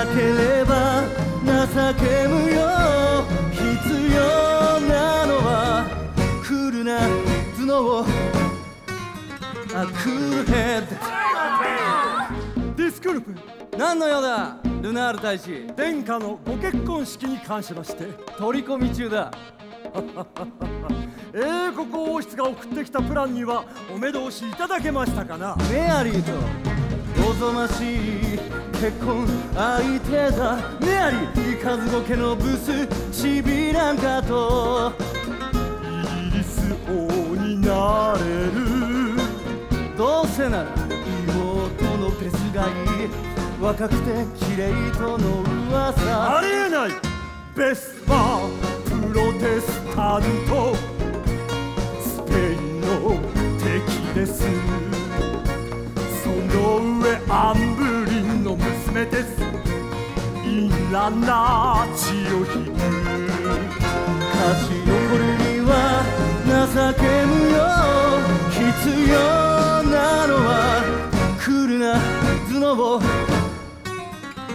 勝ちたければ情け無用必要なのはクールな頭脳あクールヘッドディスクルプ何の用だ？ルナール大使。殿下のご結婚式に関しまして。取り込み中だ。英国王室が送ってきたプランにはお目通しいただけましたかな？メアリーと望ましい結婚相手だメアリーイカズゴ家のブスシビランカとイギリス王になれる。どうせなら妹のペスがいい若くて綺麗との噂。ありえない。ベスパープロテスタント。スペインの敵です。インランナー血を引く勝ち残るには情け無用必要なのはクールな頭脳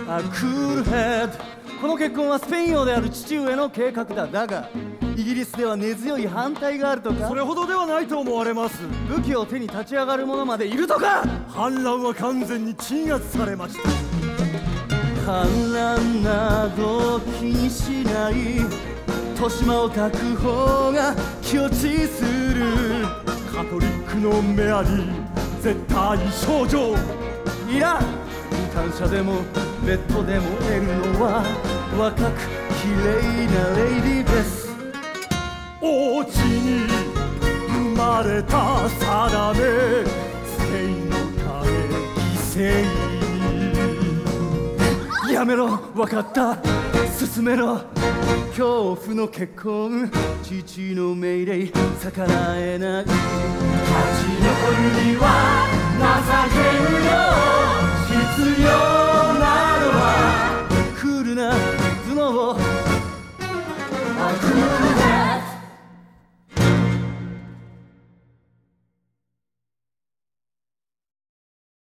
あクールヘッドこの結婚はスペイン王である父上の計画だ。だがイギリスでは根強い反対があるとか。それほどではないと思われます。武器を手に立ち上がる者までいるとか。反乱は完全に鎮圧されました反乱など気にしない豊島を抱く方が気落ちするカトリックのメアリー絶対少女。いらん感謝でもベッドでも得るのは若く綺麗なレイディです。王子に生まれた定やめろ。分かった。進めろ。恐怖の結婚。父の命令。逆らえない。